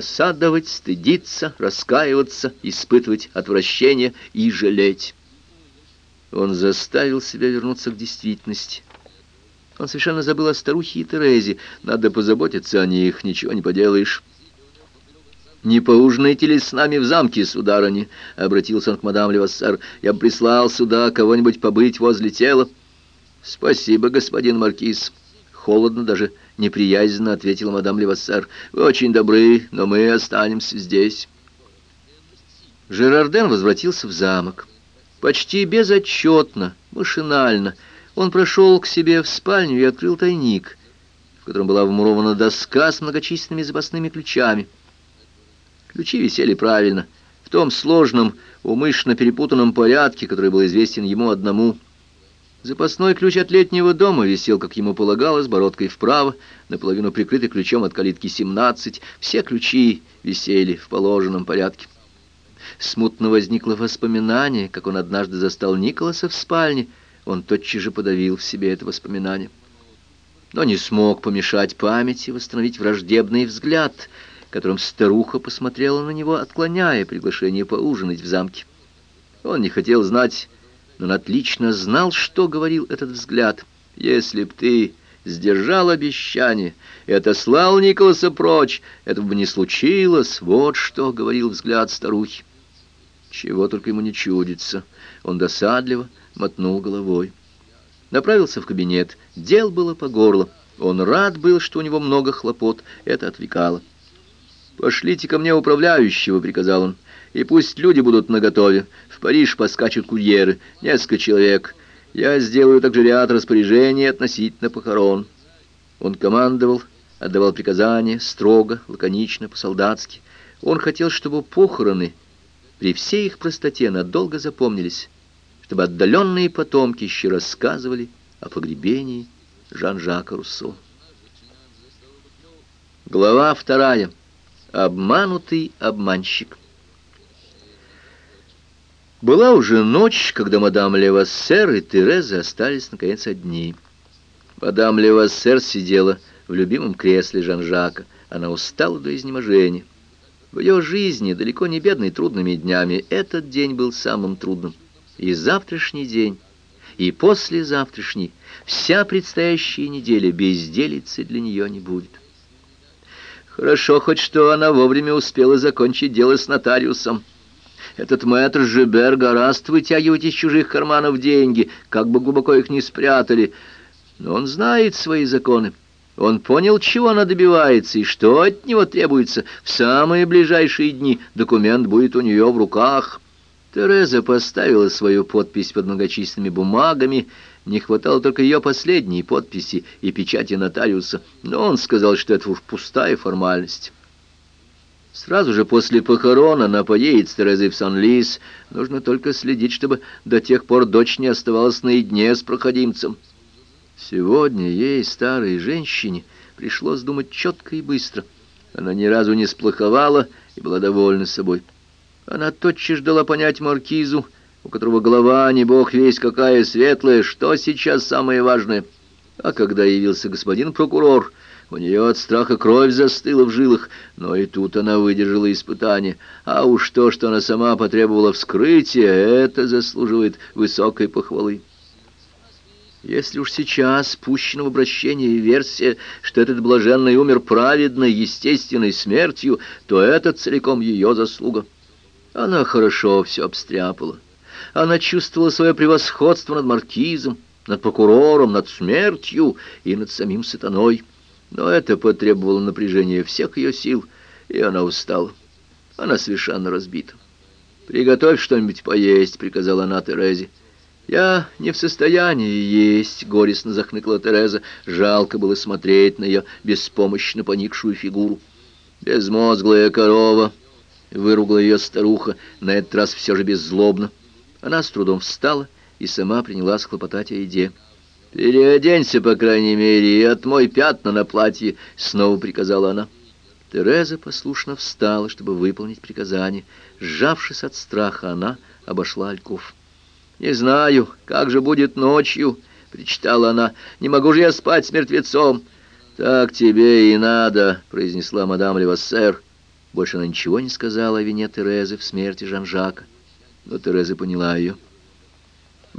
досадовать, стыдиться, раскаиваться, испытывать отвращение и жалеть. Он заставил себя вернуться к действительности. Он совершенно забыл о старухе и Терезе. Надо позаботиться о них, ничего не поделаешь. «Не поужинаете ли с нами в замке, сударыня?» — обратился он к мадам Левассер. «Я прислал сюда кого-нибудь побыть возле тела». «Спасибо, господин маркиз». Холодно, даже неприязненно ответила мадам Левассер. «Вы очень добры, но мы останемся здесь». Жерарден возвратился в замок. Почти безотчетно, машинально, он прошел к себе в спальню и открыл тайник, в котором была вмурована доска с многочисленными запасными ключами. Ключи висели правильно, в том сложном, умышленно перепутанном порядке, который был известен ему одному. Запасной ключ от летнего дома висел, как ему полагалось, бородкой вправо, наполовину прикрытый ключом от калитки 17. Все ключи висели в положенном порядке. Смутно возникло воспоминание, как он однажды застал Николаса в спальне. Он тотчас же подавил в себе это воспоминание. Но не смог помешать памяти восстановить враждебный взгляд — которым старуха посмотрела на него, отклоняя приглашение поужинать в замке. Он не хотел знать, но он отлично знал, что говорил этот взгляд. «Если б ты сдержал обещание и отослал Николаса прочь, этого бы не случилось. Вот что говорил взгляд старухи. Чего только ему не чудится. Он досадливо мотнул головой. Направился в кабинет. Дел было по горло. Он рад был, что у него много хлопот. Это отвлекало. «Пошлите ко мне управляющего», — приказал он, — «и пусть люди будут наготове. В Париж поскачут курьеры, несколько человек. Я сделаю также ряд распоряжений относительно похорон». Он командовал, отдавал приказания, строго, лаконично, по-солдатски. Он хотел, чтобы похороны при всей их простоте надолго запомнились, чтобы отдаленные потомки еще рассказывали о погребении Жан-Жака Руссо. Глава вторая. Обманутый обманщик. Была уже ночь, когда мадам Левассер и Тереза остались наконец одни. Мадам Левассер сидела в любимом кресле Жан-Жака. Она устала до изнеможения. В ее жизни, далеко не бедной трудными днями, этот день был самым трудным. И завтрашний день, и послезавтрашний, вся предстоящая неделя безделицы для нее не будет. Хорошо хоть что она вовремя успела закончить дело с нотариусом. Этот мэтр Жибер гораст вытягивать из чужих карманов деньги, как бы глубоко их не спрятали. Но он знает свои законы. Он понял, чего она добивается и что от него требуется. В самые ближайшие дни документ будет у нее в руках. Тереза поставила свою подпись под многочисленными бумагами, не хватало только ее последней подписи и печати нотариуса, но он сказал, что это уж пустая формальность. Сразу же после похорон она поедет с Терезой в Сан-Лис. Нужно только следить, чтобы до тех пор дочь не оставалась наедине с проходимцем. Сегодня ей, старой женщине, пришлось думать четко и быстро. Она ни разу не сплоховала и была довольна собой. Она тотчас дала понять маркизу, у которого голова, не бог весь какая светлая, что сейчас самое важное. А когда явился господин прокурор, у нее от страха кровь застыла в жилах, но и тут она выдержала испытание. А уж то, что она сама потребовала вскрытия, это заслуживает высокой похвалы. Если уж сейчас пущена в обращение версия, что этот блаженный умер праведной, естественной смертью, то это целиком ее заслуга. Она хорошо все обстряпала. Она чувствовала свое превосходство над маркизом, над прокурором, над смертью и над самим сатаной. Но это потребовало напряжения всех ее сил, и она устала. Она совершенно разбита. «Приготовь что-нибудь поесть», — приказала она Терезе. «Я не в состоянии есть», — горестно захныкала Тереза. Жалко было смотреть на ее беспомощно поникшую фигуру. «Безмозглая корова», — выругала ее старуха, на этот раз все же беззлобно. Она с трудом встала и сама принялась хлопотать о еде. «Переоденься, по крайней мере, и отмой пятна на платье», — снова приказала она. Тереза послушно встала, чтобы выполнить приказание. Сжавшись от страха, она обошла Альков. «Не знаю, как же будет ночью», — причитала она. «Не могу же я спать с мертвецом». «Так тебе и надо», — произнесла мадам Левассер. Больше она ничего не сказала о вине Терезы в смерти Жан-Жака, но Тереза поняла ее.